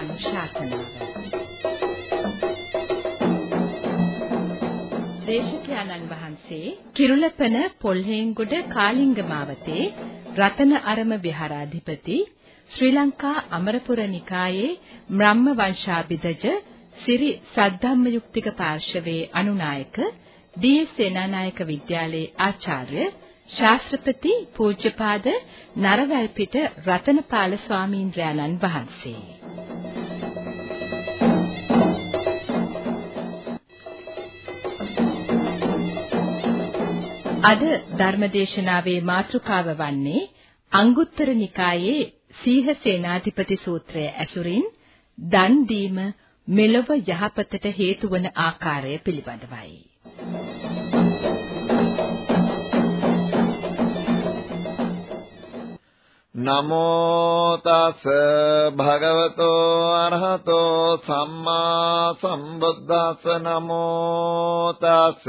ධර්මානුශාසනාව දේශකයන්න් වහන්සේ කිරුළපන පොල්හේන්ගොඩ කාලිංග මාවතේ රතන අරම විහාරාධිපති ශ්‍රී ලංකා අමරපුර නිකායේ බ්‍රහ්ම වංශාභිදජ සිරි සද්ධම්මයුක්තික පාර්ශවයේ අනුනායක ඩී.එස්. සේනානායක විද්‍යාලයේ ආචාර්ය ශාස්ත්‍රපති පූජ්‍යපාද නරවැල්පිට රතනපාල ස්වාමීන්ද්‍රයන්න් වහන්සේ අද ධර්මදේශනාවේ මාතෘකාව වන්නේ අංගුත්තර නිකායේ සීහ සේනාධිපති සූත්‍රය ඇසුරින් දන් දීම මෙලොව යහපතට හේතු වන ආකාරය පිළිබඳවයි. නමෝ තස් භගවතෝ අරහතෝ සම්මා සම්බුද්දස්ස නමෝ තස්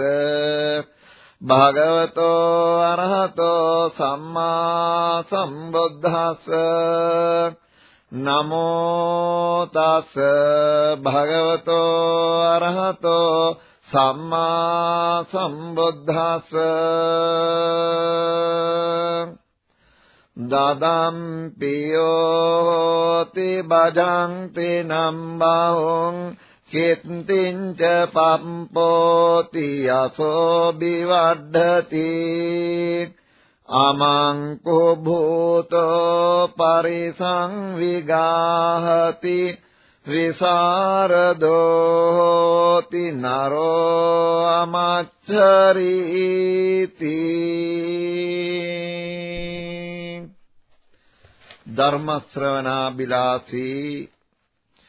භගවතෝ අරහතෝ සම්මා සම්බුද්දස්ස. නමෝ තස් භගවතෝ අරහතෝ සම්මා සම්බුද්දස්ස. දදම් පියෝති බජන්ති නම්බහොං කිත්තිංච පම්පෝති යසෝ බිවඩ්ඩති අමංකෝ භූතෝ පරිසං විගාහති විසරදෝති නරෝ අමච්චරීති ධර්ම ශ්‍රවණා බිලාසී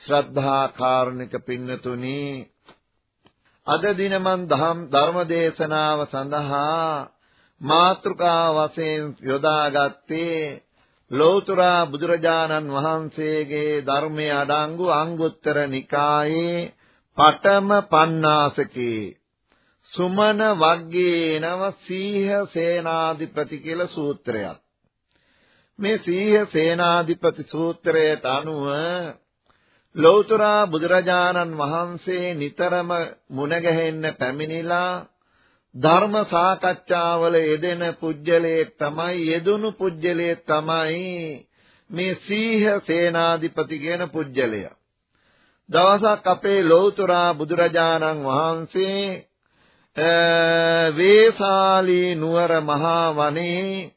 ශ්‍රද්ධා කාරුණික පින්නතුනි අද දින මන් ධම් ධර්ම දේශනාව සඳහා මාතෘකා වශයෙන් යොදාගත්තේ ලෞතර බුදුරජාණන් වහන්සේගේ ධර්මයේ අඩංගු අංගුත්තර නිකායේ පඨම පණ්ණාසකේ සුමන වග්ගේ නව සීහ සේනාධිපති කියලා සූත්‍රයක්. මේ සීහ සේනාධිපති සූත්‍රයට අනුව ලෞතර බුදුරජාණන් වහන්සේ නිතරම මුණ ගැහෙන්න පැමිණිලා ධර්ම සාකච්ඡාවල යෙදෙන පුජ්‍යලයේ තමයි යෙදුණු පුජ්‍යලයේ තමයි මේ සීහ සේනාධිපති කියන පුජ්‍යලය. දවසක් අපේ ලෞතර බුදුරජාණන් වහන්සේ වේසාලී නුවර මහා වනයේ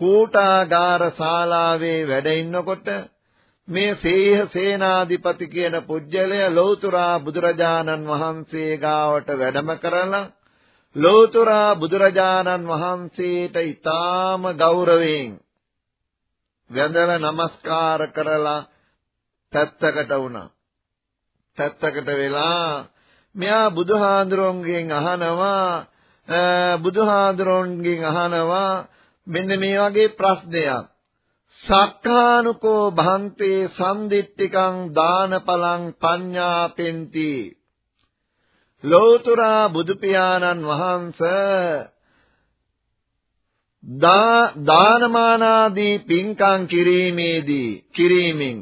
කූටාගාර ශාලාවේ වැඩ ඉන්නකොට මේ සේහ සේනාධිපති කියන පුජ්‍යලය ලෞතුරා බුදුරජාණන් වහන්සේ ගාවට වැඩම කරලා ලෞතුරා බුදුරජාණන් වහන්සේට ඊටාම ගෞරවයෙන් වැඳලා নমස්කාර කරලා පැත්තකට වුණා. පැත්තකට වෙලා මෙයා බුදුහාඳුරන්ගෙන් අහනවා බුදුහාඳුරන්ගෙන් අහනවා මෙන්න මේ වගේ ප්‍රශ්නයක් සක්කානුකෝ භන්තේ සම්දිට්ඨිකං දානපලං පඤ්ඤාපෙන්ති ලෝතුරා බුදු පියාණන් වහන්සේ දානමානාදී පින්කම් කිරීමේදී කිරීමෙන්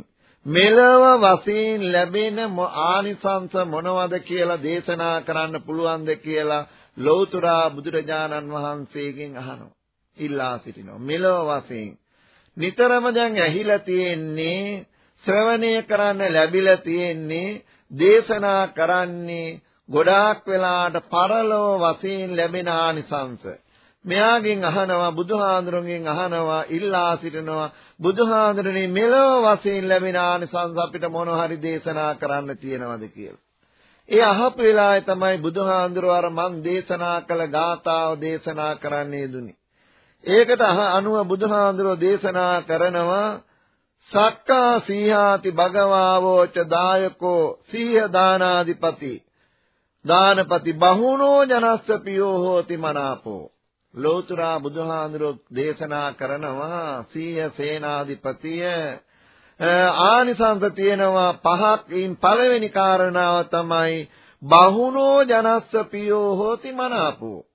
මෙලව වශයෙන් ලැබෙන ආනිසංස මොනවද කියලා දේශනා කරන්න පුළුවන්ද කියලා ලෞතුරා බුදුරජාණන් වහන්සේගෙන් අහනවා ඉල්ලා සිටිනවා. මෙලොව වශයෙන් නිතරම දැන් ඇහිලා තියෙන්නේ ශ්‍රවණය කරන්න ලැබිලා තියෙන්නේ දේශනා කරන්නේ ගොඩාක් වෙලාට පරලෝ වශයෙන් ලැබෙන ආනිසංස. මෙයාගෙන් අහනවා බුදුහාඳුරගෙන් අහනවා ඉල්ලා සිටිනවා බුදුහාඳුරනේ මෙලොව වශයෙන් ලැබෙන ආනිසංස අපිට මොන හරි දේශනා කරන්න තියෙනවද කියලා. ඒ අහපු වෙලාවේ තමයි බුදුහාඳුර අර මන් දේශනා කළ ගාථාව දේශනා කරන්නේ දුනි. ඒකට අනුව බුදුහාඳුරෝ දේශනා කරනවා සක්කා සීහාති භගවාවෝච දායකෝ සීහ දානාදිපති දානපති බහුනෝ ජනස්ස පියෝ හෝති මනාපෝ. ලෝතුරා බුදුහාඳුරෝ දේශනා කරනවා සීහ සේනාධිපතිය. ආනිසංස තියෙනවා පහක් ඉන් පළවෙනි කාරණාව තමයි බහුනෝ ජනස්ස පියෝ හෝති මනාපෝ.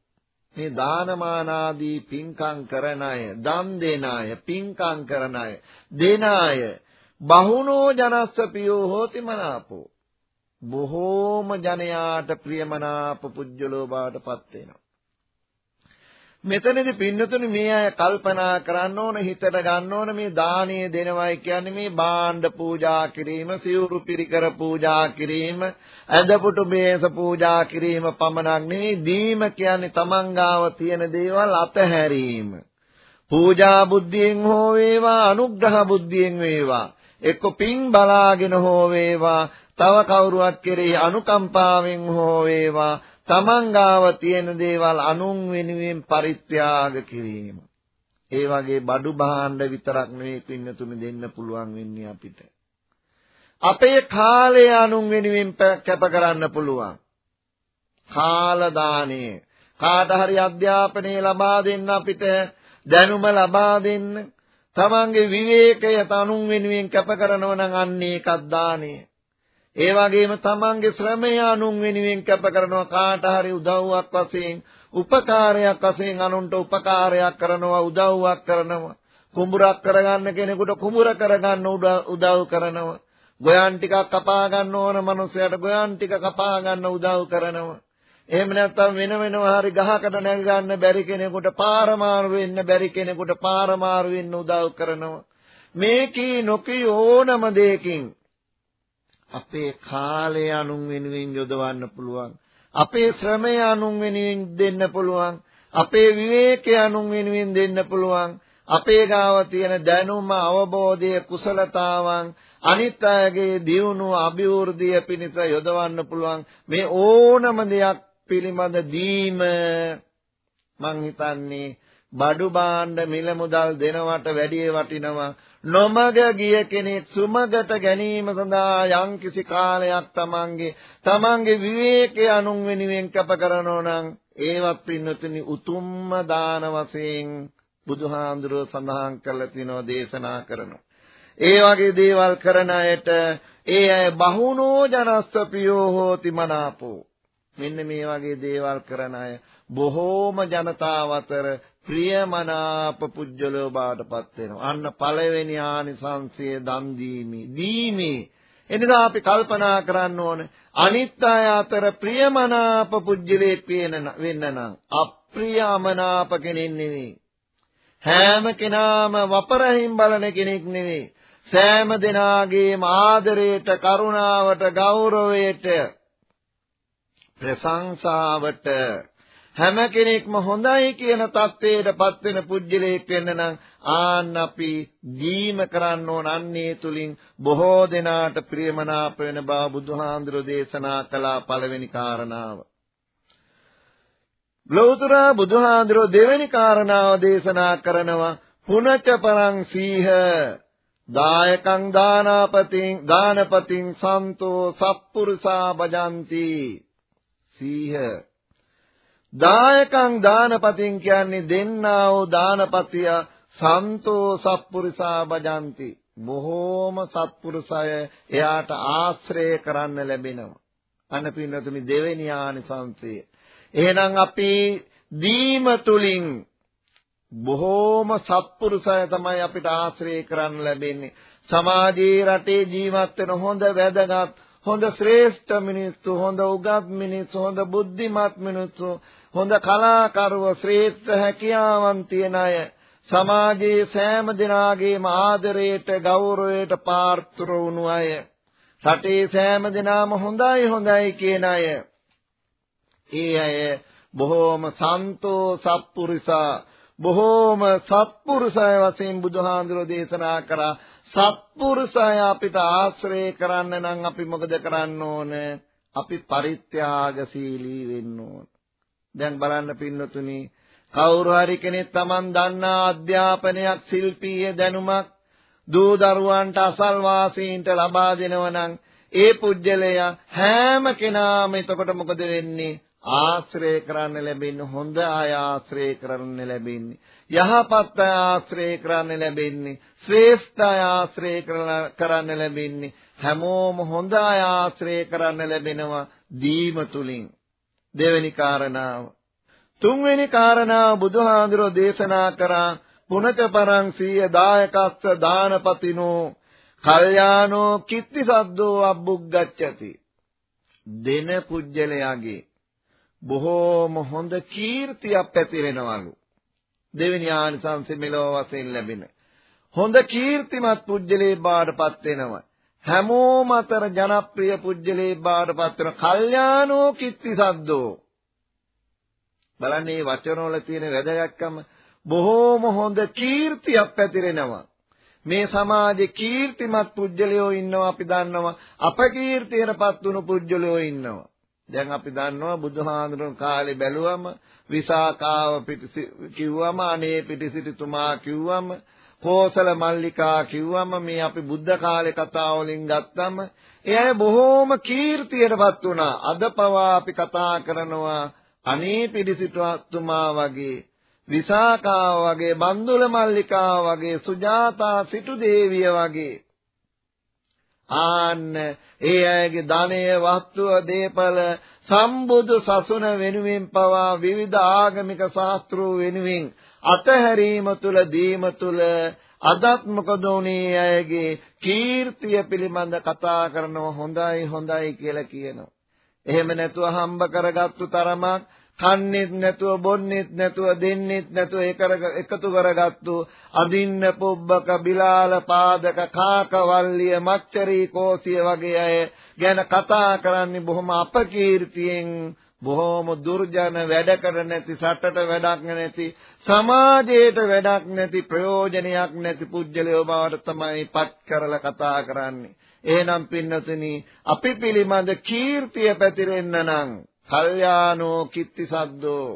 මේ දානමානාදී පින්කම් කරන අය, දම් දෙන අය, පින්කම් කරන අය, දෙන අය බහුනෝ ජනස්ස පියෝ හෝති මනාපෝ බොහෝම ජනයාට ප්‍රියමනාප පුජ්‍යලෝ බාටපත් වෙනවා. මෙතනදී පින්නතුනි මේ අය කල්පනා කරන්න ඕන හිතට ගන්න ඕන මේ දානීය දෙනවයි කියන්නේ මේ භාණ්ඩ පූජා කිරීම සිවුරු පිරිකර පූජා කිරීම ඇඳපුටු මේස පූජා කිරීම පමණක් නෙවෙයි දීම කියන්නේ තමන් ගාව තියෙන දේවල් අතහැරීම. පූජා බුද්ධියෙන් හෝ වේවා අනුග්‍රහ බුද්ධියෙන් වේවා එක්ක පින් බලාගෙන හෝ වේවා තව කවුරුවක් කෙරෙහි අනුකම්පාවෙන් හෝ වේවා තමන් ගාව තියෙන දේවල් අනුන් වෙනුවෙන් පරිත්‍යාග කිරීම. ඒ වගේ බඩු භාණ්ඩ විතරක් නෙවෙයි පින්නතුනි දෙන්න පුළුවන් වෙන්නේ අපිට. අපේ කාලය අනුන් වෙනුවෙන් කැප කරන්න පුළුවන්. කාල දාණය කාට හරි අධ්‍යාපනය ලබා දෙන්න අපිට දැනුම ලබා දෙන්න තමන්ගේ විවේකය තනුන් වෙනුවෙන් කැප කරනව නම් අන්න ඒකත් දාණය ඒ වගේම තමන්ගේ ශ්‍රමය අනුන් වෙනුවෙන් කැප කරනවා කාට හරි උදව්වක් වශයෙන් උපකාරයක් වශයෙන් අනුන්ට උපකාරයක් කරනවා උදව්වක් කරනවා. කුඹුරක් කරගන්න කෙනෙකුට කුඹුර කරගන්න උදව් කරනවා. ගොයන් ටිකක් කපා ගන්න ඕන මනුස්සයට ගොයන් ටික කපා ගන්න උදව් කරනවා. එහෙම නැත්නම් වෙන වෙනම හරි ගහකට නැග ගන්න බැරි කෙනෙකුට පාරමාරු වෙන්න බැරි කෙනෙකුට පාරමාරු වෙන්න උදව් කරනවා. මේකී නොකී ඕනම දෙයකින් අපේ කාලය අනුන් වෙනුවෙන් යොදවන්න පුළුවන්. අපේ ශ්‍රමය අනුන් වෙනුවෙන් දෙන්න පුළුවන්. අපේ විවේකය අනුන් වෙනුවෙන් දෙන්න පුළුවන්. අපේ ගාව තියෙන දැනුම අවබෝධය කුසලතාවන් අනිත් අයගේ දියුණුව අභිවෘද්ධිය පිණිස යොදවන්න පුළුවන් මේ ඕනම දෙයක් පිළිබඳ දීම මං හිතන්නේ බඩු භාණ්ඩ මිල මුදල් දෙනවට වැඩිය වටිනවා නොමග ගිය කෙනෙක් සුමගට ගැනීම සඳහා යම්කිසි කාලයක් තමන්ගේ තමන්ගේ විවේකයේ අනුන් වෙනුවෙන් කැප කරනෝ නම් ඒවත් පින්නතුනි උතුම්ම දාන වශයෙන් බුදුහාඳුරෝ සඳහන් කරලා තිනෝ දේශනා කරනවා. ඒ වගේ දේවල් කරන අයට ඒ අය බහුනෝ ජනස්ස පියෝ හෝති මනාපෝ. මෙන්න මේ වගේ දේවල් කරන අය බොහෝම ජනතාව අතර ප්‍රියමනාප පුජ්‍යලෝ බාටපත් වෙනවා. අන්න පළවෙනි ආනිසංසය දන් දීමේ. දීමේ එනිසා අපි කල්පනා කරන්න ඕනේ අනිත් අය අතර ප්‍රියමනාප පුජ්‍යලයක් වෙන්න නම් අප්‍රියමනාප කෙනෙක් නෙවෙයි. හැම කෙනාම වපරහින් බලන කෙනෙක් නෙවෙයි. සෑම දෙනාගේම ආදරයට, කරුණාවට, ගෞරවයට, ප්‍රශංසාවට හැම කෙනෙක්ම හොඳයි කියන தത്വයටපත් වෙන පුජ්‍යලයක් වෙන්න නම් ආන්න අපි දීම කරන්න ඕන අන්නේ තුලින් බොහෝ දෙනාට ප්‍රියමනාප වෙන බව බුදුහාඳුර දේශනා කළා පළවෙනි කාරණාව. ලෞතර බුදුහාඳුර දෙවෙනි කාරණාව දේශනා කරනවා පුනච පරං සීහ. දායකං දානපතින් දානපතින් සන්තෝ සප්පුරුසා බජන්ති. සීහ. දායකං දානපතින් කියන්නේ දෙන්නා වූ දානපතිය සන්තෝ සප්පුරිසා බජಂತಿ බොහෝම සත්පුරුෂය එයාට ආශ්‍රය කරන්න ලැබෙනවා. අන්න පින්නතුනි දෙවෙනි ආනිසංසය. එහෙනම් අපි දීම තුලින් බොහෝම සත්පුරුෂය තමයි අපිට ආශ්‍රය කරන්න ලැබෙන්නේ. සමාජයේ රටේ ජීවත් වෙන හොඳ වැදගත් හොඳ ශ්‍රේෂ්ඨ මිනිස්සු හොඳ උගත් මිනිස්සු හොඳ බුද්ධිමත් මිනිස්සු හොඳ කලාකරුව ශ්‍රේෂ්ඨ හැකියාවන් තියන අය සමාජයේ සෑම දිනාගේම ආදරයට ගෞරවයට පාත්‍ර වුණු අය. රටේ සෑම දිනාම හොඳයි හොඳයි කියන අය. ඒ අය බොහෝම සන්තෝ සත්පුරුෂා බොහෝම සත්පුරුෂය වශයෙන් බුදුහාඳුරෝ දේශනා කරා. සත්පුරුෂය අපිට ආශ්‍රය කරන්න නම් අපි මොකද කරන්න ඕන? අපි පරිත්‍යාගශීලී වෙන්න ඕන. දැන් බලන්න පින්නතුනි. කවුරු හරි කෙනෙක් Taman දන්නා අධ්‍යාපනයක් ශිල්පීය දැනුමක් දූ දරුවන්ට අසල්වාසීන්ට ලබා දෙනවා නම් ඒ පුජ්‍යලයා හැම කෙනාම එතකොට මොකද වෙන්නේ? ආශ්‍රය කරන්න ලැබෙන්නේ හොඳ අය ආශ්‍රය කරන්න ලැබෙන්නේ. යහපත් අය ආශ්‍රය කරන්න ලැබෙන්නේ ශ්‍රේෂ්ඨ අය ආශ්‍රය කරන්න ලැබෙන්නේ. හැමෝම හොඳ අය ආශ්‍රය කරන්න ලැබෙනවා දීම තුලින් දෙවෙනි කාරණාව. තුන්වෙනි කාරණාව බුදුහාඳුරෝ දේශනා කරා පුනච පරං සීය දායකස්ස දානපතිනෝ කල්යාණෝ කිත්ති සද්දෝ අබ්බුග්ගච්ඡති දෙන පුජ්‍යලයාගේ බොහෝම හොඳ කීර්තියක් පැතිරෙනවලු. දෙවෙනි ආනිසංසෙ මෙලොව වශයෙන් ලැබෙන හොඳ කීර්තිමත් පුජ්‍යලේ බාටපත් වෙනවා. හැමෝම අතර ජනප්‍රිය පුජ්‍යලේ බාටපත් වෙන කල්යාණෝ කිත්ති සද්දෝ. බලන්න මේ වචනවල තියෙන වැදගත්කම බොහෝම හොඳ කීර්තියක් පැතිරෙනවා. මේ සමාජේ කීර්තිමත් පුජ්‍යලයෝ ඉන්නවා අපි දන්නවා. අපකීර්තියටපත් වුණු පුජ්‍යලයෝ ඉන්නවා. දැන් අපි දන්නවා බුදුහාඳුනන කාලේ බැලුවම විසාකාව කිව්වම අනේ පිටිසිටුතුමා කිව්වම කෝසල මල්ලිකා කිව්වම මේ අපි බුද්ධ කාලේ කතා වලින් ගත්තම ඒ අය බොහෝම කීර්තියටපත් වුණා. අද පවා අපි කතා කරනවා අනේ පිටිසිටුතුමා වගේ විසාකාව වගේ බන්දුල මල්ලිකාව වගේ සුජාතා සිටු දේවිය වගේ. ආන්න ඒ අයගේ ධනය වස්තුව දීපල සම්බුදු සසුන වෙනුවෙන් පවා විවිධ ආගමික ශාස්ත්‍රූ වෙනුවෙන් අතහැරීම තුල දීම තුල අදත් මොකද උනේ අයගේ කීර්තිය පිළිබඳ කතා කරනව හොඳයි හොඳයි කියලා කියනවා. එහෙම නැතුව හම්බ කරගත්තු තරමක් කන්නේත් නැතුව බොන්නේත් නැතුව දෙන්නේත් නැතුව එකතු කරගත්තු අදින්න පොබ්බක බිලාල පාදක කාකවල්ලිය මච්චරී කෝසිය වගේ අය ගැන කතා කරන්නේ බොහොම අපකීර්තියෙන් බොහොම දුර්ජන වැඩ කර නැති සටට වැඩක් නැති සමාජයට වැඩක් නැති ප්‍රයෝජනයක් නැති පුජ්‍යලයෝ බවට තමයි පත් කරලා කතා කරන්නේ. එහෙනම් පින්නතුනි අපි පිළිබඳ කීර්තිය පැතිරෙන්න නම් කල්යාණෝ කිත්ති සද්දෝ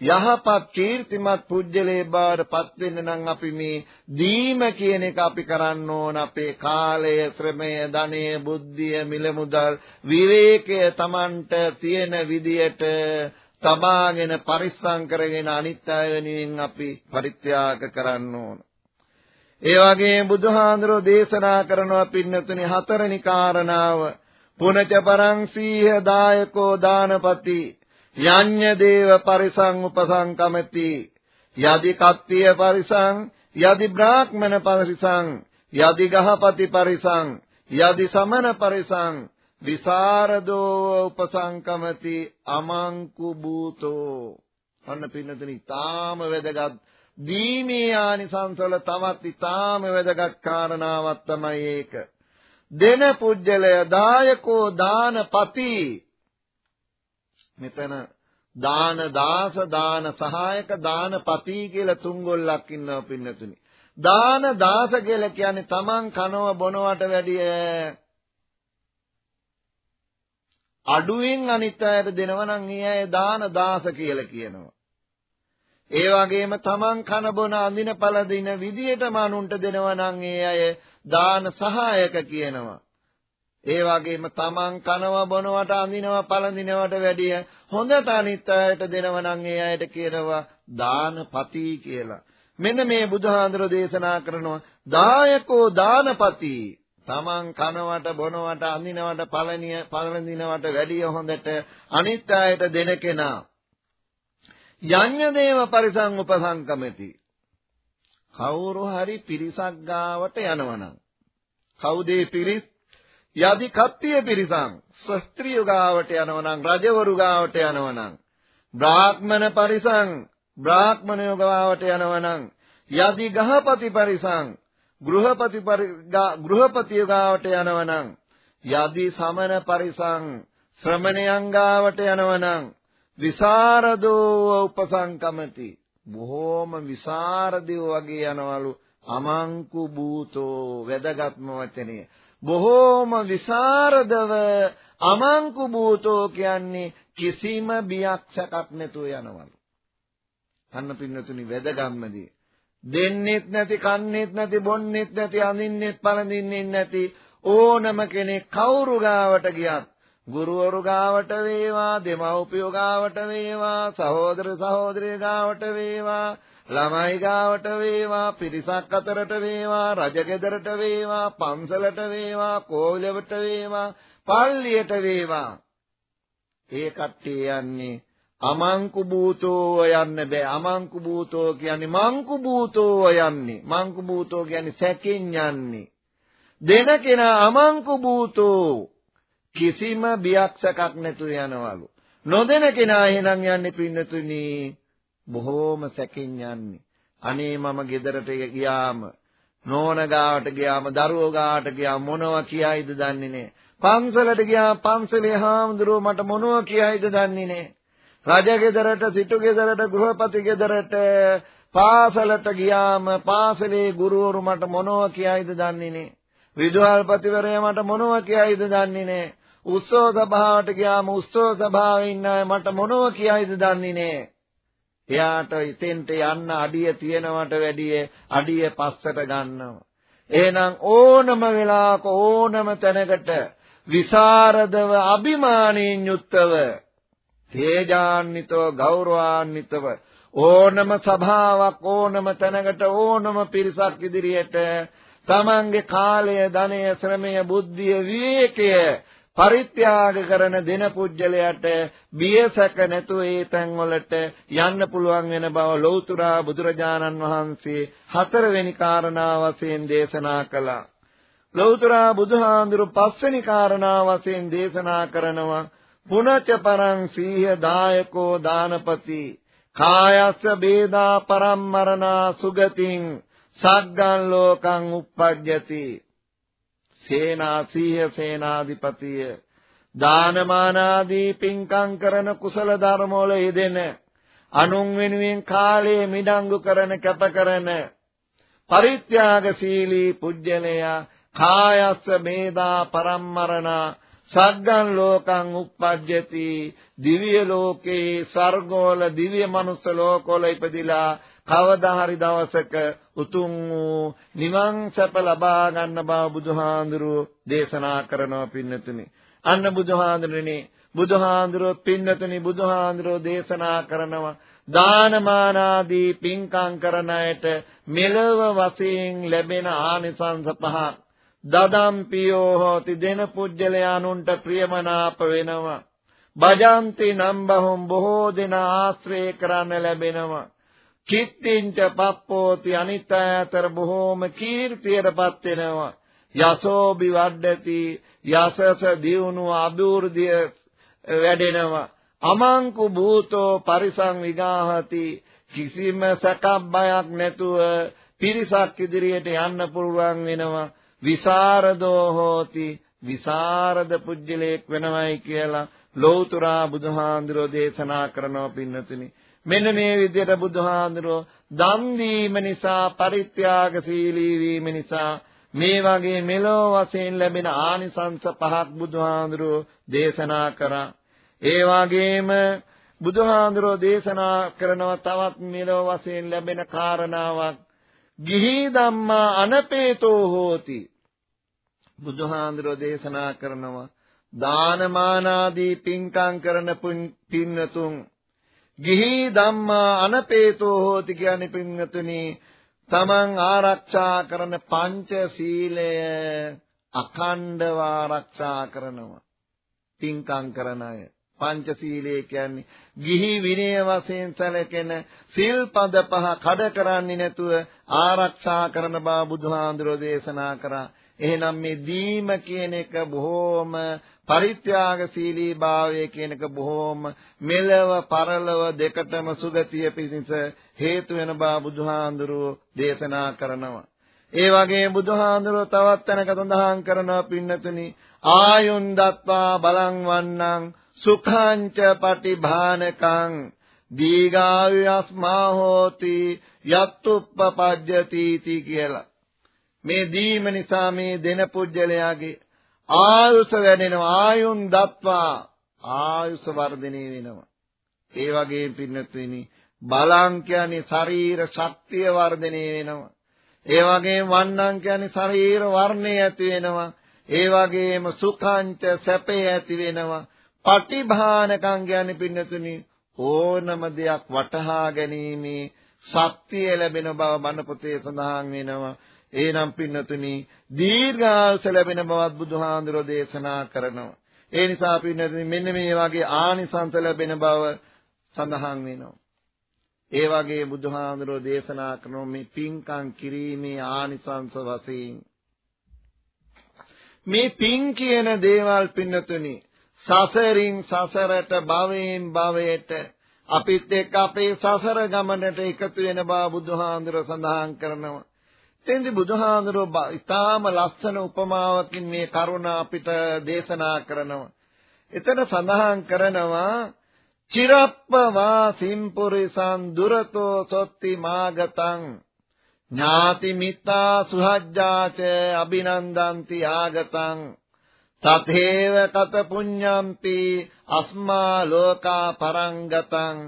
යහපත් කීර්තිමත් පුජ්‍යලේ බාරපත් වෙන්න නම් අපි මේ දීම කියන එක අපි කරන්න ඕන. අපේ කාලය ශ්‍රමය ධනය බුද්ධිය මිල මුදල් විවේකය Tamanට තියෙන විදියට තබාගෙන පරිස්සම් කරගෙන අනිත් අය වෙනුවෙන් අපි පරිත්‍යාග කරන්න ඕන. ඒ වගේ බුදුහාඳුරෝ දේශනා කරනවා පින්නතුනි හතරෙනි කාරණාව. පුනච පරං සීහ දායකෝ දානපති. යඤ්ඤ දේව පරිසං උපසංකමති යදි කත්තිය පරිසං යදි බ්‍රාහ්මණ පරිසං යදි ගහපති පරිසං යදි සමන පරිසං විසරදෝ උපසංකමති අමංකු භූතෝ. අන්න පින්නතුනි තාම වැදගත් දීමේ ආනිසංසවල තවත් ඊටාම වැදගත් කාරණාවක් තමයි ඒක. දෙන පුජ්‍යලය දායකෝ දානපති මෙතන දාන දාස දාන සහායක දානපති කියලා තුන් ගොල්ලක් ඉන්නවා පින්නතුනි දාන දාස කියලා කියන්නේ Taman කනව බොනවට වැඩිය අඩුවෙන් අනිත් අයට දෙනවා නම් ඒ අය දාන දාස කියලා කියනවා ඒ වගේම තමන් කන බොන අඳින පළදින විදියටම අනුන්ට දෙනවා නම් ඒ අය දාන සහායක කියනවා. ඒ වගේම තමන් කනවා බොනවට අඳිනවා පළඳිනවට වැඩිය හොඳට අනිත් අයට දෙනවා නම් ඒ අයට කියනවා දානපති කියලා. මෙන්න මේ බුදුහාඳුර දේශනා කරනවා දායකෝ දානපති තමන් කනවට බොනවට අඳිනවට පළනිය පළඳිනවට වැඩිය හොඳට අනිත් අයට දෙන කෙනා යඤ්ඤ දේව පරිසං උපසංකමති. කවුරු හරි පිරිසක් ගාවට යනවනම් කවුද පිරිස්? යදි කත්තිය පිරිසං ශස්ත්‍රීය ගාවට යනවනම් රජවරු ගාවට යනවනම් බ්‍රාහ්මණ පරිසං බ්‍රාහ්මණයෝ ගාවට යනවනම් යදි ගහපති පරිසං ගෘහපති ගෘහපතිය ගාවට යනවනම් යදි සමන පරිසං ශ්‍රමණයන් ගාවට යනවනම් විසරදෝ උපසංකමති. බොහෝම විසරදෝ වගේ යනවලු අමංකු භූතෝ වැදගත්ම වචනය. බොහෝම විසරදව අමංකු භූතෝ කියන්නේ කිසිම බියක් සැකක් නැතුව යනවලු. අන්න පින්නතුනි වැදගත්මදී. දෙන්නෙත් නැති කන්නෙත් නැති බොන්නෙත් නැති අඳින්නෙත් පළඳින්නෙත් නැති ඕනම කෙනෙක් කවුරු ගාවට ගියත් ගුරුවරු ගාවට වේවා දෙමව්පියෝ ගාවට වේවා සහෝදර සහෝදරිය ගාවට වේවා ළමයි ගාවට වේවා පිරිසක් අතරට වේවා රජගෙදරට වේවා පන්සලට වේවා කෝවිලකට වේවා පල්ලියට වේවා. ඒ කට්ටිය යන්නේ අමංකු භූතෝ යන්න බෑ. අමංකු භූතෝ කියන්නේ මංකු භූතෝ යන්නේ. මංකු භූතෝ කියන්නේ සැකෙන් යන්නේ. දෙන කෙනා අමංකු භූතෝ. කිසිම බියක්සකක් නැතුව යනවලු. නොදෙන කෙනා එහෙනම් යන්නේ පින්නතුනි බොහෝම සැකින් යන්නේ. අනේ මම ගෙදරට ගියාම නෝන ගාවට ගියාම දරුවෝ ගාවට ගියාම මොනවා කියයිද දන්නේ නැහැ. පන්සලට ගියාම පන්සලේ හාමුදුරුවෝ මට මොනවා කියයිද දන්නේ නැහැ. රජ ගෙදරට සිටු ගෙදරට ගෘහපති ගෙදරට පාසලට ගියාම පාසලේ ගුරුවරු මට මොනවා කියයිද දන්නේ නැහැ. විදුහල්පතිවරයා මට මොනවා කියයිද දන්නේ නැහැ. උත්සව සභාවට ගියාම උත්සව සභාවේ ඉන්න අය මට මොනවා කියයිද දන්නේ නැහැ. එයාට ඉතින්ට යන්න අඩිය තියෙනවට වැඩිය අඩිය පස්සට ගන්නවා. එහෙනම් ඕනම වෙලාවක ඕනම තැනකට විසරදව අභිමානයෙන් යුක්තව තේජාන්විතව ගෞරවාන්විතව ඕනම සභාවක් ඕනම තැනකට ඕනම පිරිසක් ඉදිරියට තමන්ගේ කාලය ධනය ශ්‍රමය බුද්ධිය විවේකය පරිත්‍යාග කරන දෙන පුජ්‍යලයට බියසක නැතුව ඒ තැන්වලට යන්න පුළුවන් වෙන බව ලෞතුරා බුදුරජාණන් වහන්සේ හතරවෙනි කාරණා වශයෙන් දේශනා කළා. ලෞතුරා බුදුහාඳුරු පස්වෙනි කාරණා වශයෙන් දේශනා කරනවා පුනච පරං සීහ දායකෝ දානපති කායස්ස බේදා පරම්මරණා සුගතින් සග්ගන් ලෝකං uppajjati සේනා සීහ සේනාධිපතිය. දානමානාදී පින්කම් කරන කුසල ධර්මවල යෙදෙන අනුන් වෙනුවෙන් කාලය මිඩංගු කරන කැප කරන පරිත්‍යාගශීලී පුජ්‍යලයා කායස්ස මේදා පරම්මරණා සග්ගන් ලෝකං uppajjati දිව්‍ය ලෝකේ ස්වර්ගවල දිව්‍ය මනුස්ස ලෝකවල ඉපදිලා කවදා හරි දවසක උතුම් වූ නිවන් සැප ලබා ගන්න බව බුදුහාඳුරෝ දේශනා කරනවා පින්නතුනි අන්න බුදුහාඳුරනේ බුදුහාඳුරෝ පින්නතුනි බුදුහාඳුරෝ දේශනා කරනවා දානමානාදී පින්කම් කරන අයට මෙලව වශයෙන් ලැබෙන ආනිසංස පහක් දදම්පියෝ හෝති දෙන පුජ්‍යලයානුන්ට ප්‍රියමනාප වෙනවා. භජන්ති නම්බහුම් බොහෝ දෙන ආශ්‍රය කරන්න ලැබෙනවා. කිත්තිංච පප්පෝති අනිත් අතර බොහෝම කීර්තියටපත් වෙනවා. යසෝබි වඩ්ඩති යසස දියුණුව අභිවෘද්ධිය වැඩෙනවා. අමංකු භූතෝ පරිසං විගාහති කිසිම සැකක් බයක් නැතුව පිරිසක් ඉදිරියට යන්න පුළුවන් වෙනවා. විසරදෝ හෝති විසරද පුජ්‍යලයක් වෙනවයි කියලා ලෞතුරා බුදුහාඳුරෝ දේශනා කරනවා පින්නතුනි මෙන්න මේ විදිහට බුදුහාඳුරෝ දන් දීම නිසා පරිත්‍යාගශීලී වීම නිසා මේ වගේ මෙලෝ වශයෙන් ලැබෙන ආනිසංස පහක් බුදුහාඳුරෝ දේශනා කරා. ඒ වගේම බුදුහාඳුරෝ දේශනා කරනවා තවත් මෙලෝ වශයෙන් ලැබෙන කාරණාවක්. ගිහි ධම්මා අනපේතෝ හෝති. බුදුහාඳුරෝ දේශනා කරනවා දානමානාදී පින්කම් කරන පින්නතුන් ගිහි ධම්මා අනපේතෝ හෝති කියන්නේ පින්නතුනි තමන් ආරක්ෂා කරන පංච සීලය අඛණ්ඩව ආරක්ෂා කරනවා. පින්කම් කරන අය. පංචශීලයේ කියන්නේ ගිහි විනය වශයෙන් සැලකෙන සිල්පද පහ කඩ කරන්නේ නැතුව ආරක්ෂා කරන බව බුදුහාඳුරෝ දේශනා කරා. එහෙනම් මේ දීම කියන එක බොහෝම පරිත්‍යාගශීලී භාවය කියන එක බොහෝම මෙලව පරලව දෙකටම සුගතිය පිණිස හේතු වෙන බව බුදුහාඳුරෝ දේශනා කරනවා. ඒ වගේම බුදුහාඳුරෝ තවත් තැනක සඳහන් කරනවා පින්නතුනි ආයුන් දත්වා බලං වන්නං සුඛංච පටිභානකං දීගායස්මා හෝති යත්තුප්පපජ්ජති කියලා මේ දීම නිසා මේ දෙන පුජ්‍යලයාගේ ආයුෂ වැඩෙනවා ආයුන් දත්වා ආයුෂ වර්ධනය වෙනවා. ඒ වගේම පින්නතුනි බලං කියන්නේ ශරීර ශක්තිය වර්ධනය වෙනවා. ඒ වගේම වන්නං කියන්නේ ශරීර වර්ණය ඇති වෙනවා. ඒ වගේම සුඛංච සැපේ ඇති වෙනවා. පටිභානකම් කියන්නේ පින්නතුනි ඕනම දෙයක් වටහා ගැනීමේ ශක්තිය ලැබෙන බව මන පොතේ සඳහන් වෙනවා. ඒනම් පින්නතුනි දීර්ඝායුෂ ලැබෙන බවත් බුදුහාඳුරෝ දේශනා කරනවා. ඒ නිසා පින්නතුනි මෙන්න මේ වගේ ආනිසංස ලැබෙන බව සඳහන් වෙනවා. ඒ වගේ බුදුහාඳුරෝ දේශනා කරන මේ පින්කම් කිරීමේ ආනිසංස වශයෙන් මේ පින් කියන දේවල් පින්නතුනි සසරින් සසරට භවයෙන් භවයට අපිත් එක්ක අපේ සසර ගමනට එකතු වෙන බව බුදුහාඳුර සඳහන් කරනවා. එතෙන්දි බුදුහාඳුර ඉතාම ලස්සන උපමාවකින් මේ කරුණ අපිට දේශනා කරනවා. එතන සඳහන් කරනවා චිරප්පවා සිම්පුරිසං දුරතෝ සොත්ති මාගතං ඥාති මිත්තා සුහජ්ජාච අභිනන්දන්ති ආගතං තතේව කත පුඤ්ඤම්පි අස්මා ලෝකා පරංගතං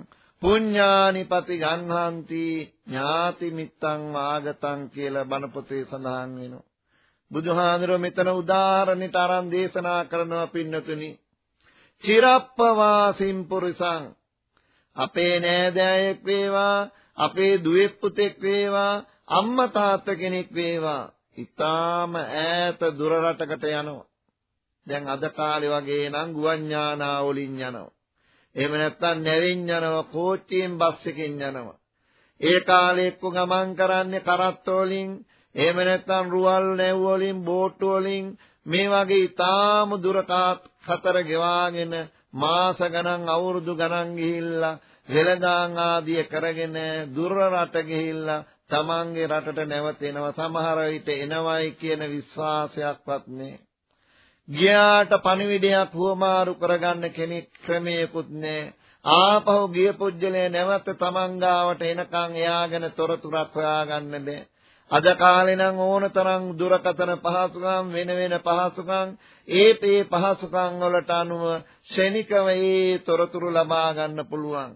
පුඤ්ඤානි පති ගන්හන්ති ඥාති මිත්තං ආගතං කියලා බණ පොතේ සඳහන් වෙනවා. බුදුහාඳුරෝ මෙතන උදාහරණෙට අරන් දේශනා කරනවා පින්නතුනි. චිරප්පවාසින් පුරිසං. අපේ නෑදෑයෙක් වේවා අපේ දුවෙක් පුතෙක් වේවා අම්මා තාත්තා කෙනෙක් වේවා. ඊටාම ඈත දුර රටකට යනවා. දැන් අද කාලේ වගේ නම් ගුවන් යානා වලින් යනවා. එහෙම නැත්නම් නැවෙන් යනවා කෝච්චියෙන් බස් එකෙන් යනවා. ඒ කාලේ එක්ක ගමන් කරන්නේ කරත්ත වලින් එහෙම නැත්නම් රුවල් නැව් වලින් බෝට්ටු වලින්. මේ වගේ ඊටාම දුර කතර ගෙවාගෙන මාස ගණන් අවුරුදු ගණන් ගිහිල්ලා වෙළඳාන් ආදිය කරගෙන දුර රට ගිහිල්ලා තමන්ගේ රටට නැවතෙනවා සමහර විට එනවයි කියන විශ්වාසයක්වත් නැහැ. ගියාට පණිවිඩයක් හුවමාරු කරගන්න කෙනෙක් ක්‍රමයකුත් නැහැ. ආපහු ගිය පුජ්‍යලේ නැවත තමන් ගාවට එනකන් එයාගෙන තොරතුරක් හොයාගන්න බෑ. අද කාලේ නම් ඕනතරම් දුරකථන පහසුකම් වෙන වෙන පහසුකම් ඒපේ පහසුකම් වලට අනුව ශනිකව ඒ තොරතුරු ලබා ගන්න පුළුවන්.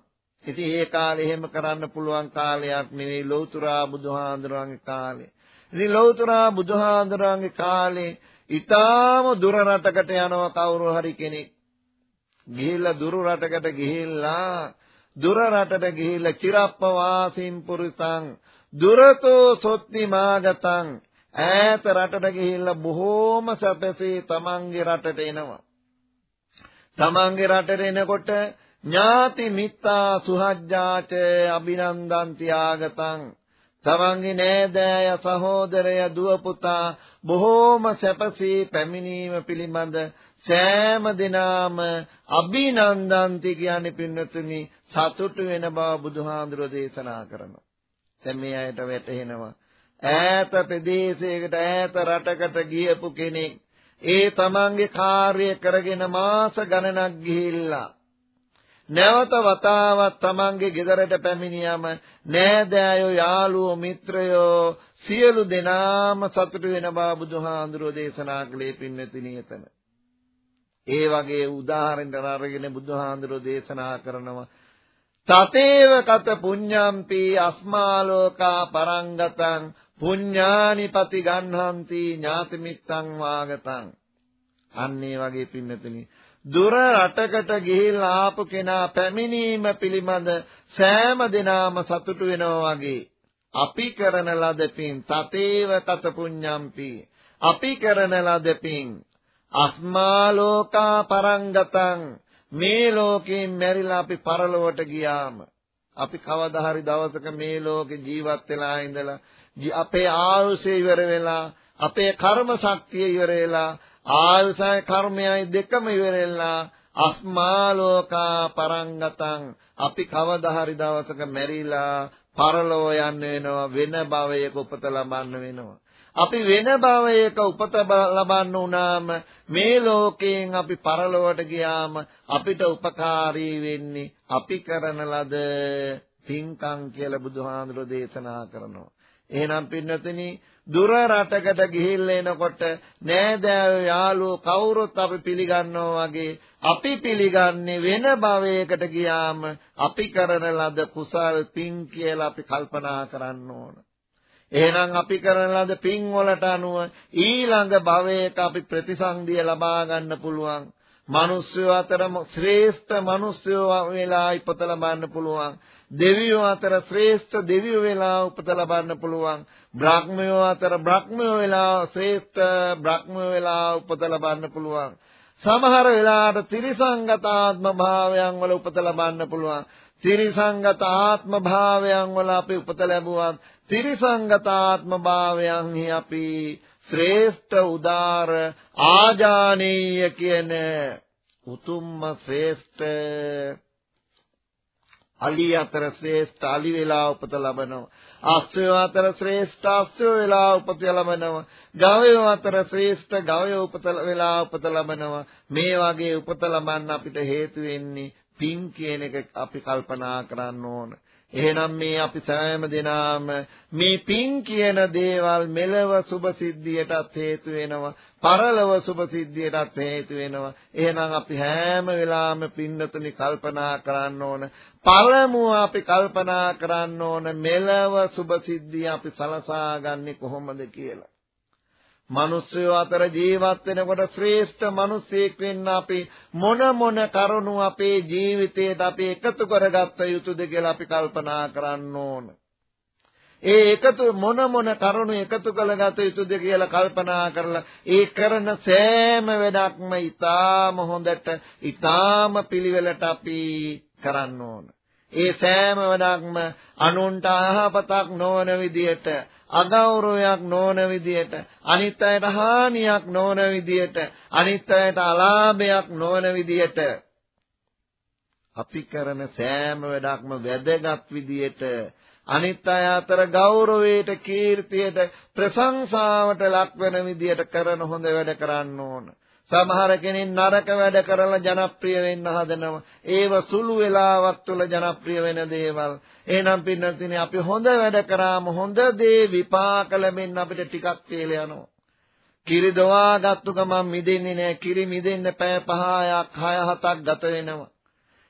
ඉතින් ඒ කාලේ එහෙම කරන්න පුළුවන් කාලයක් නෙවෙයි ලෞතුරා බුදුහාඳුරන්ගේ කාලේ. ඉතින් ලෞතුරා බුදුහාඳුරන්ගේ කාලේ ඊටාම දුර රටකට යනවා කවුරු හරි කෙනෙක්. ගිහිල්ලා දුර රටකට ගිහිල්ලා දුර රටට ගිහිල්ලා චිරප්ප වාසින් පුරුසං දුරතෝ සොත්ති මාගතං ඈත රටට ගිහිල්ලා බොහෝම සැපසේ තමන්ගේ රටට එනවා. තමන්ගේ රටට එනකොට ඥාති මිත්තා සුහජ්ජාච අභිනන්දන්ති ආගතං තමන්ගේ නෑදෑය සහෝදරය දුව පුතා බොහෝම සැපසේ පැමිණීම පිළිබඳ සෑම දිනාම අභිනන්දන්ති කියන්නේ පින්නතුනි සතුටු වෙන බව බුදුහාඳුරෝ දේශනා කරනවා. දැන් මේ අයට වැටහෙනවා. ඈත ප්‍රදේශයකට ඈත රටකට ගියපු කෙනෙක් ඒ තමන්ගේ කාර්ය කරගෙන මාස ගණනක් ගිහිල්ලා නැවත වතාවක් තමන්ගේ ගෙදරට පැමිණියම නෑදෑයෝ යාළුවෝ මිත්‍රයෝ සියලු දෙනාම සතුටු වෙන බව බුදුහාඳුරෝ දේශනා කළේ පින්වතුනි එතන. ඒ වගේ උදාහරණ අරගෙන බුදුහාඳුරෝ දේශනා කරනවා තතේව කත පුඤ්ඤම්පි අස්මාලෝකා පරංගතං පුඤ්ඤානි පති ගන්හන්ති ඥාති මිත්තං වාගතං අන්නේ වගේ පින්නතුනි දුර රටකට ගිහිල්ලා ආපු කෙනා පැමිණීම පිළිබඳ සෑම දිනාම සතුටු වෙනවා වගේ. අපි කරන ලද පින් තතේව කත පුඤ්ඤම්පි අපි කරන ලද පින් අස්මාලෝකා පරංගතං. මේ ලෝකයෙන් මැරිලා අපි පරලොවට ගියාම අපි කවදා හරි දවසක මේ ලෝකේ ජීවත් වෙලා ඉඳලා අපේ ආයුෂය ඉවර වෙලා අපේ කර්ම ශක්තිය ඉවර වෙලා ආයුෂයි කර්මයයි දෙකම ඉවර වෙලා අස්මාලෝකා පරංගතං අපි කවදා හරි දවසක මැරිලා පරලොව යන්න වෙනවා වෙන භවයක උපත ලබන්න වෙනවා අපි වෙන භවයක උපත ලබන්න උනාම මේ ලෝකයෙන් අපි පරලොවට ගියාම අපිට උපකාරී වෙන්නේ අපි කරන ලද පින්කම් කියලා බුදුහාඳුර දේශනා කරනවා. එහෙනම් පින්නතනි දුර රටකට ගිහිල්ලා එනකොට නෑදෑයෝ යාළුවෝ කවුරුත් අපි පිළිගන්නවා වගේ අපි පිළිගන්නේ වෙන භවයකට ගියාම අපි කරන ලද කුසල් පින් කියලා අපි කල්පනා කරන්න ඕන. එහෙනම් අපි කරන ලද පින් වලට අනුව ඊළඟ භවයක අපි ප්‍රතිසන්දිය ලබා ගන්න පුළුවන්. මිනිස්සු අතර ශ්‍රේෂ්ඨ මිනිස්සු වෙලා ඉපත ලබන්න පුළුවන්. දෙවියෝ අතර ශ්‍රේෂ්ඨ දෙවියෝ වෙලා උපත ලබන්න පුළුවන්. බ්‍රහ්මයෝ අතර බ්‍රහ්මයෝ වෙලා ශ්‍රේෂ්ඨ බ්‍රහ්මයෝ වෙලා උපත ලබන්න පුළුවන්. සමහර වෙලාවට ත්‍රිසංගත ආත්ම භාවයන් වල උපත ලබන්න පුළුවන්. ත්‍රිසංගත ආත්ම භාවයන් වල අපි උපත ලැබුවත් ත්‍රිසංගත ආත්ම භාවයන්හි අපි ශ්‍රේෂ්ඨ උදාර ආජානීය කියන උතුම්ම ශ්‍රේෂ්ඨ අලි අතර ශ්‍රේෂ්ඨ අලි වෙලා උපත ලබනවා. අස්සය අතර ශ්‍රේෂ්ඨ අස්සය වෙලා උපත ලබනවා. ගවය අතර ශ්‍රේෂ්ඨ ගවය උපත වෙලා උපත ලබනවා. මේ වගේ උපත ලබන්න අපිට හේතු වෙන්නේ පින් කියන එක අපි කල්පනා කරන්න ඕන. එහෙනම් මේ අපි සෑම දිනාම මේ පින් කියන දේවල් මෙලව සුභ සිද්ධියටත් හේතු වෙනවා පරලොව සුභ සිද්ධියටත් හේතු වෙනවා. එහෙනම් අපි හැම වෙලාවෙම පින්නතුනි කල්පනා කරන්න ඕන. පළමුව අපි කල්පනා කරන්න ඕන මෙලව සුභ සිද්ධිය අපි සලසා ගන්නේ කොහොමද කියලා. මිනිස්සු අතර ජීවත් වෙනකොට ශ්‍රේෂ්ඨ මිනිසෙක් වෙන්න අපි මොන මොන කරුණු අපේ ජීවිතයට අපි එකතු කරගත්ත යුතුද කියලා අපි කල්පනා කරන්න ඕන. ඒ එකතු මොන මොන කරුණු එකතු කරගත යුතුද කියලා කල්පනා කරලා ඒ කරන සෑම වැඩක්ම ඊටාම හොඳට ඊටාම පිළිවෙලට අපි කරන්න ඕන. ඒ සෑම වැඩක්ම අනුන්ට අහපතක් නොවන විදියට අගෞරවයක් නොවන විදියට අනිත් අයට හානියක් නොවන විදියට අනිත් අයට අලාභයක් නොවන විදියට අපි කරන සෑම වැඩක්ම වැදගත් විදියට අනිත් අය අතර ගෞරවයට කීර්තියට ප්‍රශංසාවට ලක් වෙන විදියට කරන හොඳ වැඩ කරන්න ඕන. සමහර කෙනෙක් නරක වැඩ කරලා ජනප්‍රිය වෙන්න හදනවා. ඒව සුළු වෙලාවක් තුළ ජනප්‍රිය වෙන දේවල්. එහෙනම් පින්නතිනේ අපි හොඳ වැඩ කරාම හොඳ දේ විපාක ලැබෙන්න අපිට ටිකක් වේල යනවා. කිරි දොවා ගත්තු ගමන් මිදෙන්නේ නැහැ. කිරි මිදෙන්න පැය 5ක් 6 7ක් ගත වෙනවා.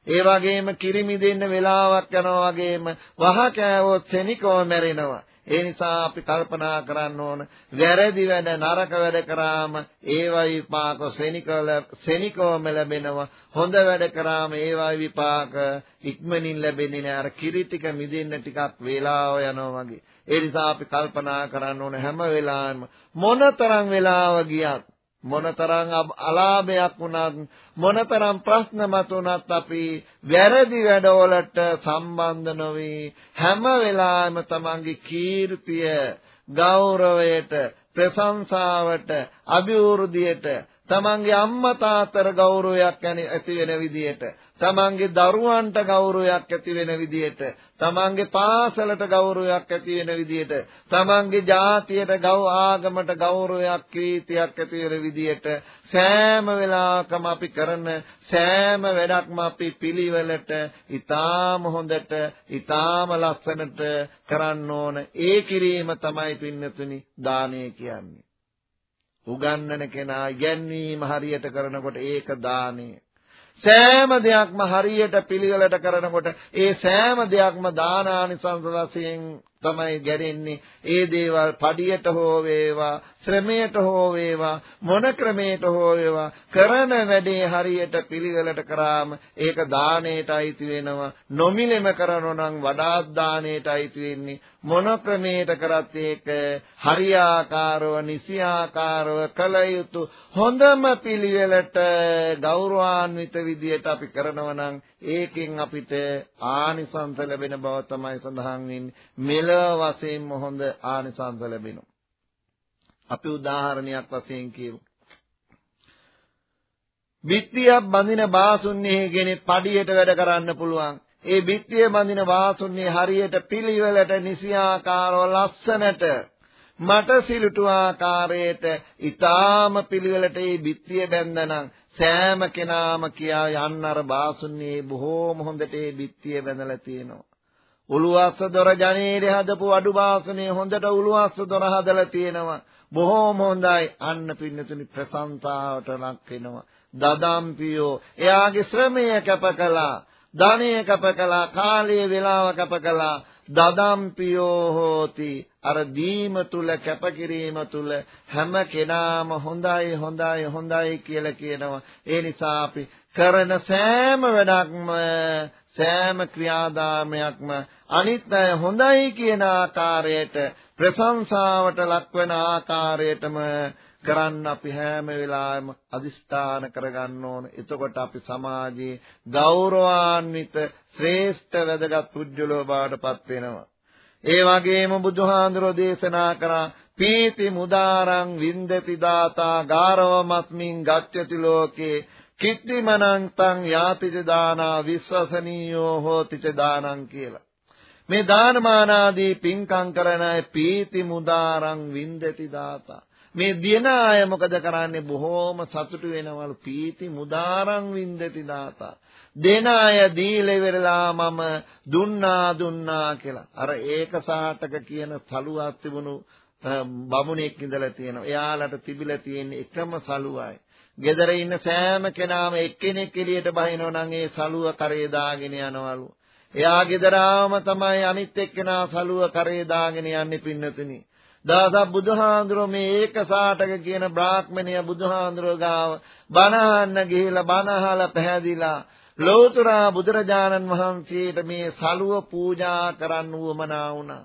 ඒ වගේම කිරි මිදෙන්න වෙලාවක් යනවා වගේම වහ කෑවොත් සෙනිකව මැරෙනවා. ඒ නිසා අපි කල්පනා කරන්න ඕන වැරදි වැඩ නරක වැඩ කරාම ඒවයි විපාක සෙනිකවල සෙනිකවම ලැබෙනවා. හොඳ වැඩ කරාම ඒවයි විපාක ඉක්මනින් ලැබෙන්නේ නෑ. අර කිරි ටික මිදෙන්න ටිකක් වේලාව යනවා වගේ. ඒ නිසා අපි කල්පනා කරන්න ඕන හැම වෙලාවෙම මොනතරම් වෙලාව ගියත් මොනතරම් අලාභයක් වුණත් මොනතරම් ප්‍රශ්න මතුණත් අපි වැරදි වැඩවලට සම්බන්ධ නොවි හැම වෙලාවෙම තමන්ගේ කීර්තිය ගෞරවයට ප්‍රශංසාවට අභිවෘද්ධියට තමන්ගේ අම්මා තාත්තර ගෞරවයක් ඇති වෙන විදියට තමන්ගේ දරුවන්ට ගෞරවයක් ඇති වෙන විදියට තමන්ගේ පාසලට ගෞරවයක් ඇති වෙන විදියට තමන්ගේ ජාතියට ගෞ ආගමට ගෞරවයක් කීර්තියක් ඇති වෙන විදියට සෑම වෙලාවකම අපි කරන සෑම වැඩක්ම අපි පිළිවෙලට ඊටාම හොඳට ඊටාම ලස්සනට කරන්න ඕන ඒ කිරීම තමයි පින්නතුනි දානය කියන්නේ උගන්නන කෙනා ඉගැන්වීම හරියට කරනකොට ඒක දානය. සෑම දෙයක්ම හරියට පිළිවෙලට කරනකොට ඒ සෑම දෙයක්ම දානානිසංස වශයෙන් තමයි ගැරෙන්නේ. ඒ දේවල් පඩියට හෝ වේවා ශ්‍රමයට හෝ වේවා මොන ක්‍රමයට හෝ වේවා කරන වැඩේ හරියට පිළිවෙලට කරාම ඒක දාණයට අයිති වෙනවා. නොමිලෙම කරනෝ නම් වඩාත් දාණයට අයිති වෙන්නේ. මොන ක්‍රමයට කරත් ඒක හරියාකාරව නිසියාකාරව කළ යුතු හොඳම පිළිවෙලට ගෞරවාන්විත විදියට අපි කරනවා නම් ඒකෙන් අපිට ආනිසංස ලැබෙන බව තමයි සඳහන් වෙන්නේ. මෙලව වශයෙන්ම හොඳ ආනිසංස ලැබෙනවා. අපි උදාහරණයක් වශයෙන් කියමු. බිත්තියක් බඳින බාසුන්නේ කෙනෙක් පඩියට වැඩ කරන්න පුළුවන්. ඒ බිත්තිය බඳින වාසුන්නේ හරියට පිළිවෙලට නිසියාකාරව ලස්සනට මට සිලුටු ආකාරයට ඊටාම පිළිවෙලට මේ බිත්තිය බැඳනනම් සෑම කෙනාම කියා යන්න අර බාසුන්නේ බොහෝම හොඳට මේ බිත්තිය බැඳලා තියෙනවා. උළුවස්ස දොර ජනේලේ හදපු අඩු බාසුනේ හොඳට උළුවස්ස දොර හදලා තියෙනවා. බොහෝම හොඳයි අන්න පින්නතුනි ප්‍රසංසාවට ලක් වෙනවා. දදම්පියෝ එයාගේ ශ්‍රමය කැප කළා. ධනය කැප කළා කාලය වේලාව කැප කළා දදම්පියෝ හෝති අර දීම තුල කැපකිරීම තුල හැම කෙනාම හොඳයි හොඳයි හොඳයි කියලා කියනවා ඒ නිසා අපි කරන සෑම වැඩක්ම සෑම ක්‍රියාදාමයක්ම අනිත් අය හොඳයි කියන ආකාරයට ප්‍රශංසාවට ලක්වන ආකාරයටම කරන්න අපි හැම වෙලාවෙම අදිස්ථාන කරගන්න ඕන. එතකොට අපි සමාජයේ ගෞරවාන්විත ශ්‍රේෂ්ඨ වැදගත් පුජ්‍යලෝ බවටපත් වෙනවා. ඒ වගේම බුදුහාඳුරෝ දේශනා කරා පීති මුදාරං වින්දති දාතා ගාරවමස්මින් ගච්ඡති ලෝකේ කිත්තිමනං තං යාතිච දානා විශ්වසනීයෝ හෝතිච දානං කියලා. මේ දානමානාදී පින්කම් කරන අය පීති මුදාරං වින්දති දාතා. මේ දින අය මොකද කරන්නේ බොහෝම සතුටු වෙනවලු පීති මුදාරං වින්දති දාතා. දෙන අය දීලෙවරලා මම දුන්නා දුන්නා කියලා. අර ඒක සාටක කියන සලුවක් තිබුණු බමුණෙක් ඉඳලා තියෙනවා. එයාලට තිබිලා තියෙන එකම සලුවයි. ගෙදර ඉන්න සෑම කෙනාම එක්කෙනෙක් එළියට බහිනෝ නම් ඒ සලුව කරේ දාගෙන යනවලු. එයා ගෙදර ආවම තමයි අනිත් එක්කෙනා සලුව කරේ දාගෙන යන්නේ පින්නතුනි. දාසක් බුදුහාඳුරෝ මේ ඒක සාටක කියන බ්‍රාහ්මණය බුදුහාඳුරෝ ගාව බණහන්න ගිහිලා බණහලා පැහැදිලා ලෝතුරා බුදුරජාණන් වහන්සේට මේ සලුව පූජා කරන්න උවමනා වුණා.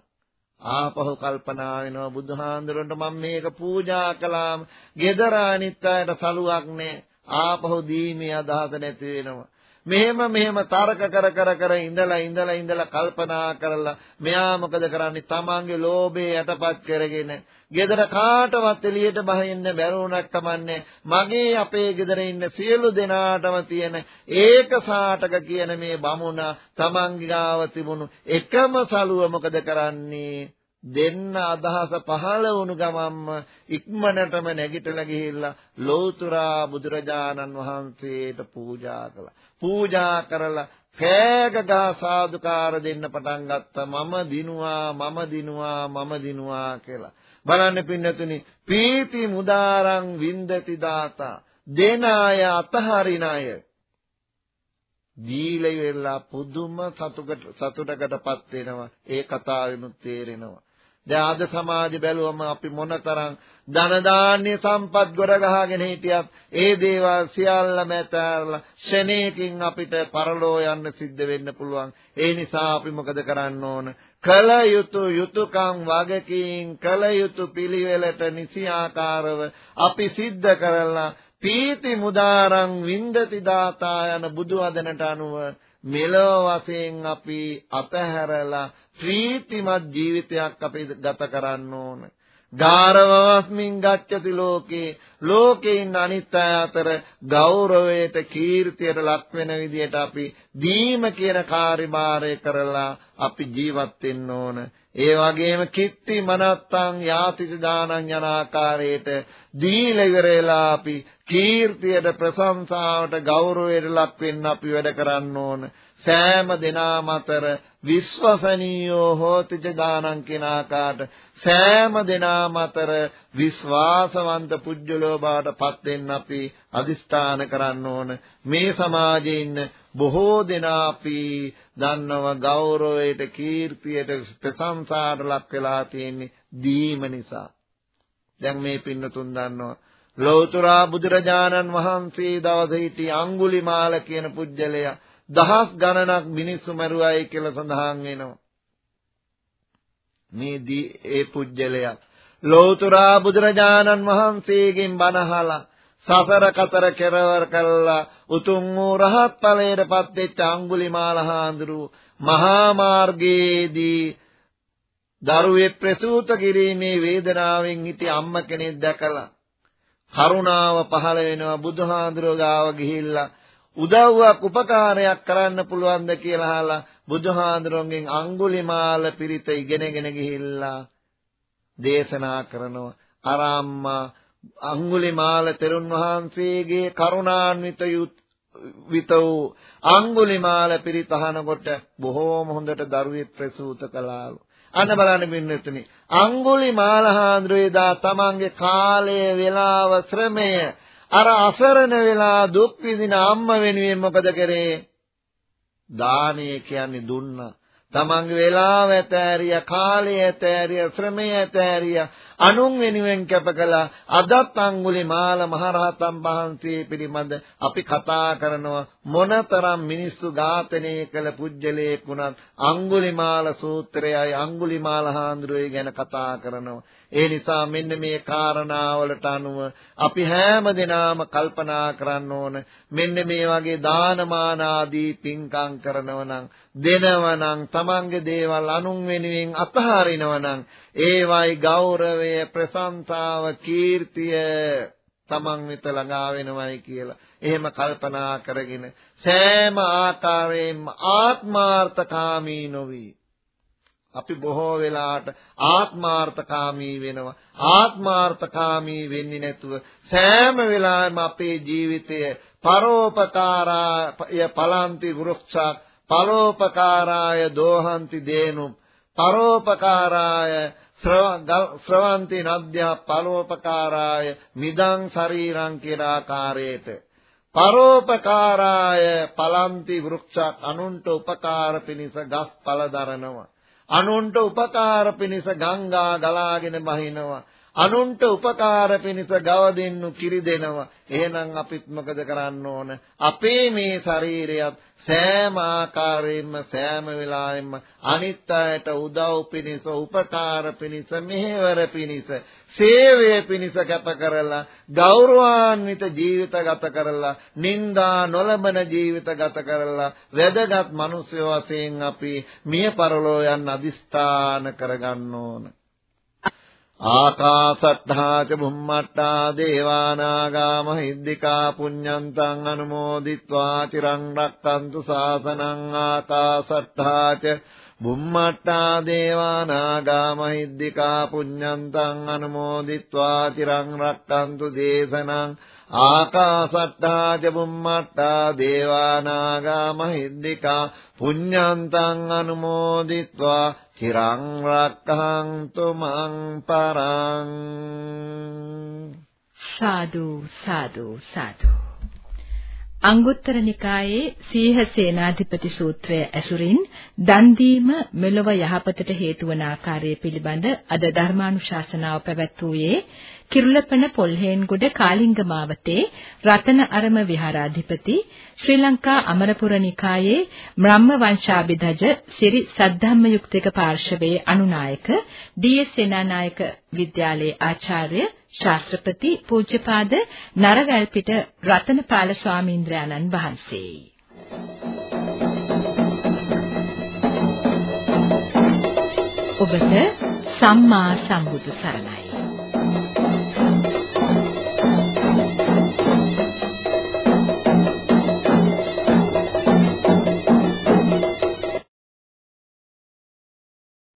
ආපහු කල්පනා වෙනවා බුදුහාඳුරන්ට මම මේක පූජා කළාම gedara අනිත් අයට සලුවක් නෑ. ආපහු දීමේ අදහස නැති වෙනවා. මෙහෙම මෙහෙම තර්ක කර කර කර ඉඳලා ඉඳලා ඉඳලා කල්පනා කරලා මෙයා මොකද කරන්නේ? තමන්ගේ ලෝභය යටපත් කරගෙන ගෙදර කාටවත් එළියට බහින්න බැරුණක් කමන්නේ මගේ අපේ ගෙදර ඉන්න සියලු දෙනාටම තියෙන ඒක සාටක කියන මේ බමුණ තමන්ගේ ගාව තිබුණු එකම සලුව මොකද කරන්නේ? දෙන්න අදහස පහළ වුණු ගමම්ම ඉක්මනටම නැගිටලා ගිහිල්ලා ලෝතුරා බුදුරජාණන් වහන්සේට පූජා කළා. පූජා කරලා කෑගගා සාදුකාර දෙන්න පටන් ගත්තා. මම දිනුවා මම දිනුවා මම දිනුවා කියලා. බලන්න පින්නතුනි පීති මුදාරං වින්දති දාතා දෙනාය අතහරින අය දීලා ඉවරලා පුදුම සතුටකට සතුටකටපත් වෙනවා ඒ කතාවෙනුත් තේරෙනවා දැන් අද සමාජෙ බැලුවම අපි මොනතරම් ධන දාන්‍ය සම්පත් ගොඩ ගහගෙන හිටියත් ඒ දේවල් සියල්ලම ඇතහැරලා ෂණේකින් අපිට පරලෝ යන්න සිද්ධ වෙන්න පුළුවන්. ඒ නිසා අපි මොකද කරන්න ඕන? කල යුතු යුතුයකම් වගකීම් කල යුතු පිළිවෙලට නිසි ආකාරව අපි සිද්ධ කරලා පීති මුදාරං වින්දති දාතා යන බුදු වදනට අනුව මෙලොව වශයෙන් අපි අතහැරලා ප්‍රීතිමත් ජීවිතයක් අපි ගත කරන්න ඕන. ගාරවස්මින් ගච්ඡති ලෝකේ ලෝකේ ඉන්න අනිත් අය අතර ගෞරවයට කීර්තියට ලක් වෙන විදිහට අපි දීම කියන කාර්යභාරය කරලා අපි ජීවත් වෙන්න ඕන. ඒ වගේම කිත්ති මනත්තං යාතිච දානං යන ආකාරයට දීල ඉවරලා අපි කීර්තියට ප්‍රශංසාවට ගෞරවයට ලක් වෙන්න අපි වැඩ කරන්න ඕන. සෑම දෙනා අතර විශ්වසනීයෝ හෝතිච දානං කියන ආකාරයට සෑම දෙනා අතර විශ්වාසවන්ත පුජ්‍යලෝ බවට පත් වෙන්න අපි අදිස්ථාන කරන්න ඕන. මේ සමාජයේ ඉන්න බොහෝ දෙනා අපි දන්නව ගෞරවයට කීර්තියට ප්‍රශංසාට ලක් වෙලා තියෙන්නේ දීම නිසා. දැන් මේ පින්නතුන් දන්නවා. ලෞතර බුදුරජාණන් වහන්සේ දවසේ සිටි අඟුලිමාල කියන පුජ්‍යලයා දහස් ගණනක් මිනිස්සු මරුවයි කියලා සඳහන් වෙනවා. මේ දී ඒ පුජ්‍යලයා ලෝතුරා බුදුරජාණන් වහන්සේගෙන් බණහලා සසර කතර කෙරවර කළා උතුම් වූ රහත් ඵලයටපත් වෙච්ච අඟුලිමාල හාඳුරු මහා මාර්ගයේදී දරුවේ ප්‍රසූත කිරීමේ වේදනාවෙන් සිටි අම්ම කෙනෙක් දැකලා කරුණාව පහළ වෙනවා බුදුහාඳුරෝ ගාව ගිහිල්ලා උදව්වක් උපකාරයක් කරන්න පුළුවන්ද කියලා අහලා බුදුහාඳුරන්ගෙන් අඟුලිමාල පිරිත ඉගෙනගෙන ගිහිල්ලා දේශනා කරනවා. අර අම්මා අඟුලිමාල තෙරුන් වහන්සේගේ කරුණාන්විත විත වූ අඟුලිමාල පිරිත අහනකොට බොහෝම හොඳට දරුවෙක් ප්‍රසූත කළාලු. අන්න බලන්න මෙන්නතුනි අඟුලිමාල හාඳුරේ දා තමන්ගේ කාලය වේලාව ශ්‍රමය අර අසරණ වෙලා දුක් විඳින අම්ම වෙනුවෙන් මොකද කරේ? දානය කියන්නේ දුන්නා. තමන්ගේ වේලාව ඇතෑරිය, කාලය ඇතෑරිය, ශ්‍රමය ඇතෑරිය, අනුන් වෙනුවෙන් කැප කළා. අදත් අඟුලිමාල මහරහතන් වහන්සේ පිළිබඳ අපි කතා කරනවා මොනතරම් මිනිස්සු ඝාතනය කළ පුජ්‍යලයක් වුණත් අඟුලිමාල සූත්‍රයයි අඟුලිමාල හාමුදුරුවෝ ගැන කතා කරනවා. ඒ නිසා මෙන්න මේ කාරණාවලට අනුව අපි හැම දිනාම කල්පනා කරන්න ඕන මෙන්න මේ වගේ දානමාන ආදී පින්කම් කරනව නම් දෙනව නම් තමන්ගේ දේවල් අනුන් වෙනුවෙන් අතහරිනවා නම් ඒවයි ගෞරවය ප්‍රශංසාව කීර්තිය තමන් වෙත ළඟා වෙනවයි කියලා. එහෙම කල්පනා කරගෙන සෑම ආකාරයෙන්ම ආත්මාර්ථකාමී නොවි. අපි බොහෝ වෙලාවට ආත්මාර්ථකාමී වෙනවා. ආත්මාර්ථකාමී වෙන්නේ නැතුව සෑම වෙලාවෙම අපේ ජීවිතය පරෝපකාරාය පලන්ති වෘක්ෂක් පරෝපකාරාය දෝහන්ති දේනුම් පරෝපකාරාය ශ්‍රවන්ති නද්‍යා පරෝපකාරාය මිදං ශරීරං කියලා ආකාරයට පරෝපකාරාය පලන්ති වෘක්ෂක් අනුන්ට උපකාර පිණිස ගස් පල දරනවා අනුන්ට උපකාර පිණිස ගංගා ගලාගෙන බහිනවා. අනුන්ට උපකාර පිණිස ගව දෙන්නු කිරි දෙනවා. එහෙනම් අපිත් මොකද කරන්න ඕන? අපේ මේ ශරීරයත් සෑම ආකාරයෙන්ම සෑම වෙලාවෙම අනිත් අයට උදව් පිණිස උපකාර පිණිස මෙහෙවර පිණිස සේවය පිණිස ගත කරලා ගෞරවාන්විත ජීවිත ගත කරලා නිന്ദා නොලබන ජීවිත ගත කරලා වැදගත් මිනිස්සු වශයෙන් අපි මිය පරලෝ යන්න අදිස්ථාන කරගන්න ඕන ආකාසත්තා ච බුම්මත්තා දේවානාගා මහිද්దికා පුඤ්ඤන්තං අනුමෝදිත්වා චිරං රක්칸තු සාසනං ආකාසත්තා ච බුම්මට්ටා දේවා නාග මහිද්దికා පුඤ්ඤන්තං අනුමෝදිත්වා තිරං රක්칸තු දේශනං ආකාසට්ටා ච බුම්මට්ටා දේවා නාග මහිද්దికා පුඤ්ඤන්තං අනුමෝදිත්වා තිරං රක්칸තු මං පරං සාදු සාදු සාදු. අංගුත්තර නිකායේ සීහ සේනාධිපති සූත්‍රය ඇසුරින් දන් දීම මෙලොව යහපතට හේතු වන ආකාරය පිළිබඳ අද ධර්මානුශාසනාව පැවැත්වුවේ කිරුළපන පොල්හේන්ගොඩ කාලිංග මාවතේ රතන අරම විහාරාධිපති ශ්‍රී ලංකා අමරපුර නිකායේ බ්‍රහ්ම වංශාභිධජ සිරි සද්ධම්ම යුක්තික පාර්ශවයේ අනුනායක ඩී.එස්. සේනානායක විද්‍යාලයේ ආචාර්ය ශාස්ත්‍රපති පූජ්‍යපාද නරවැල්පිට රතනපාල ස්වාමීන්ද්‍රයන්න් වහන්සේයි. ඔබට සම්මා සම්බුදු සරණයි